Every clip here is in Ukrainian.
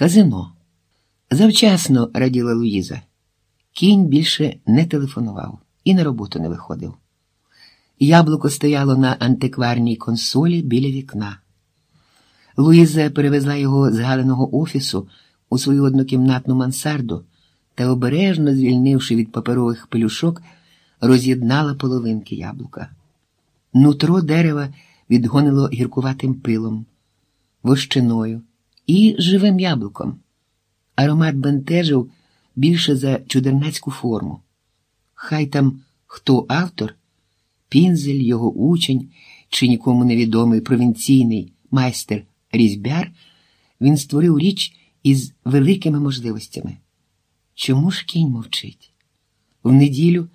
Казино. Завчасно раділа Луїза. Кінь більше не телефонував і на роботу не виходив. Яблуко стояло на антикварній консолі біля вікна. Луїза перевезла його з Галиного офісу у свою однокімнатну мансарду та, обережно звільнивши від паперових пелюшок, роз'єднала половинки яблука. Нутро дерева відгонило гіркуватим пилом, вощиною і живим яблуком. Аромат бентежив більше за чудернацьку форму. Хай там хто автор, пінзель, його учень чи нікому невідомий провінційний майстер різьбяр, він створив річ із великими можливостями. Чому ж кінь мовчить? В неділю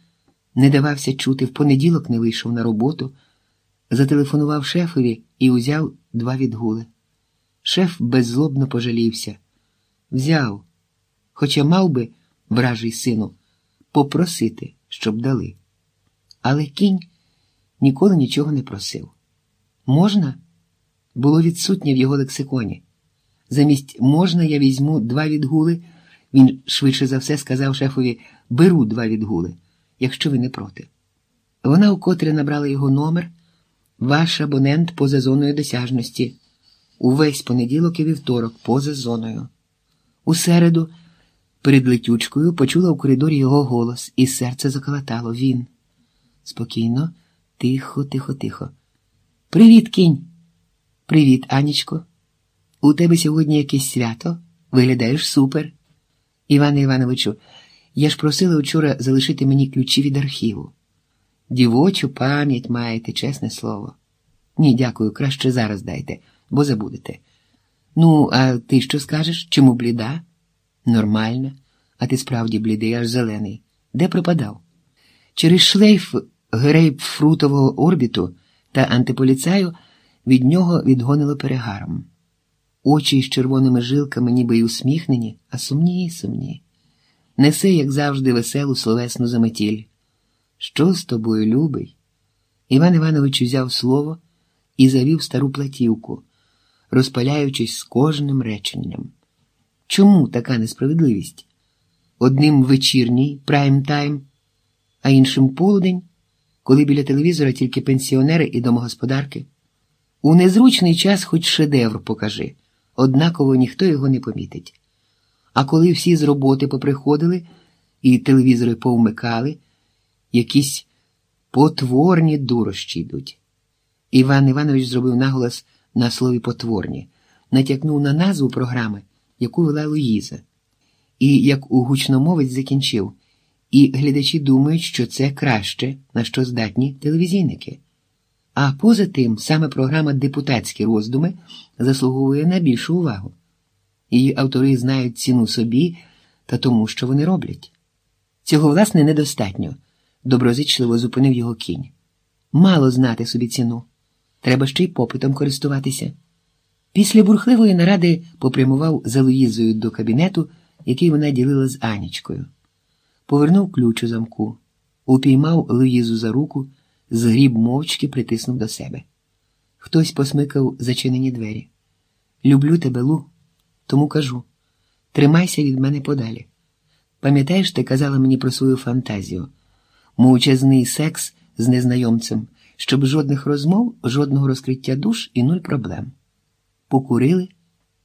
не давався чути, в понеділок не вийшов на роботу, зателефонував шефові і узяв два відгули. Шеф беззлобно пожалівся. Взяв, хоча мав би, вражий сину, попросити, щоб дали. Але кінь ніколи нічого не просив. Можна? Було відсутнє в його лексиконі. Замість можна, я візьму два відгули. Він швидше за все сказав шефові беру два відгули, якщо ви не проти. Вона укотре набрала його номер, ваш абонент поза зоною досяжності. Увесь понеділок і вівторок поза зоною. У середу, перед летючкою, почула у коридорі його голос, і серце заколотало він. Спокійно, тихо, тихо, тихо. Привіт, кінь. Привіт, Анічко. У тебе сьогодні якесь свято? Виглядаєш супер. Іване Івановичу, я ж просила вчора залишити мені ключі від архіву. Дівочу пам'ять маєте, чесне слово. Ні, дякую, краще зараз дайте, бо забудете. Ну, а ти що скажеш? Чому бліда? Нормально. А ти справді блідий, аж зелений. Де пропадав? Через шлейф грейпфрутового орбіту та антиполіцаю від нього відгонило перегаром. Очі з червоними жилками, ніби й усміхнені, а сумні, сумні. Несе, як завжди, веселу словесну заметіль. Що з тобою, любий? Іван Іванович взяв слово і завів стару платівку, розпаляючись з кожним реченням. Чому така несправедливість? Одним вечірній прайм-тайм, а іншим полудень, коли біля телевізора тільки пенсіонери і домогосподарки. У незручний час хоч шедевр покажи, однаково ніхто його не помітить. А коли всі з роботи поприходили і телевізори повмикали, якісь потворні дурощі йдуть. Іван Іванович зробив наголос на слові потворні, натякнув на назву програми, яку вела Луїза, і як у гучномовець закінчив. І глядачі думають, що це краще, на що здатні телевізійники. А поза тим, саме програма Депутатські роздуми заслуговує на більшу увагу. Її автори знають ціну собі та тому, що вони роблять. Цього, власне, недостатньо, доброзичливо зупинив його кінь. Мало знати собі ціну. Треба ще й попитом користуватися. Після бурхливої наради попрямував за Луїзою до кабінету, який вона ділила з Анічкою. Повернув ключ у замку, упіймав Луїзу за руку, згріб мовчки притиснув до себе. Хтось посмикав зачинені двері. Люблю тебе, Лу, тому кажу тримайся від мене подалі. Пам'ятаєш, ти казала мені про свою фантазію, мовчазний секс з незнайомцем, щоб жодних розмов, жодного розкриття душ і нуль проблем. Покурили,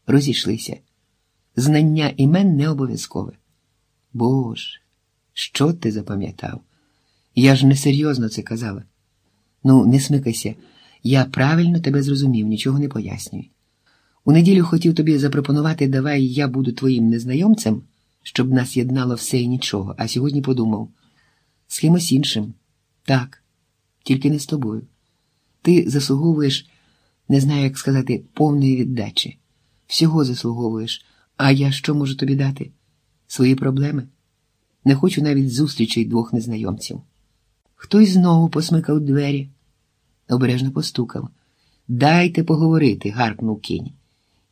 розійшлися. Знання імен не обов'язкове. Боже, що ти запам'ятав? Я ж несерйозно це казала. Ну, не смикайся, я правильно тебе зрозумів, нічого не пояснюй. У неділю хотів тобі запропонувати, давай я буду твоїм незнайомцем, щоб нас єднало все і нічого, а сьогодні подумав з кимось іншим. Так, тільки не з тобою. Ти заслуговуєш, не знаю, як сказати, повної віддачі. Всього заслуговуєш, а я що можу тобі дати? Свої проблеми? Не хочу навіть зустрічей двох незнайомців. Хтось знову посмикав двері, обережно постукав. Дайте поговорити, гаркнув кінь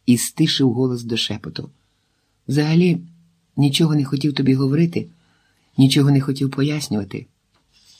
і стишив голос до шепоту. Взагалі, нічого не хотів тобі говорити, нічого не хотів пояснювати.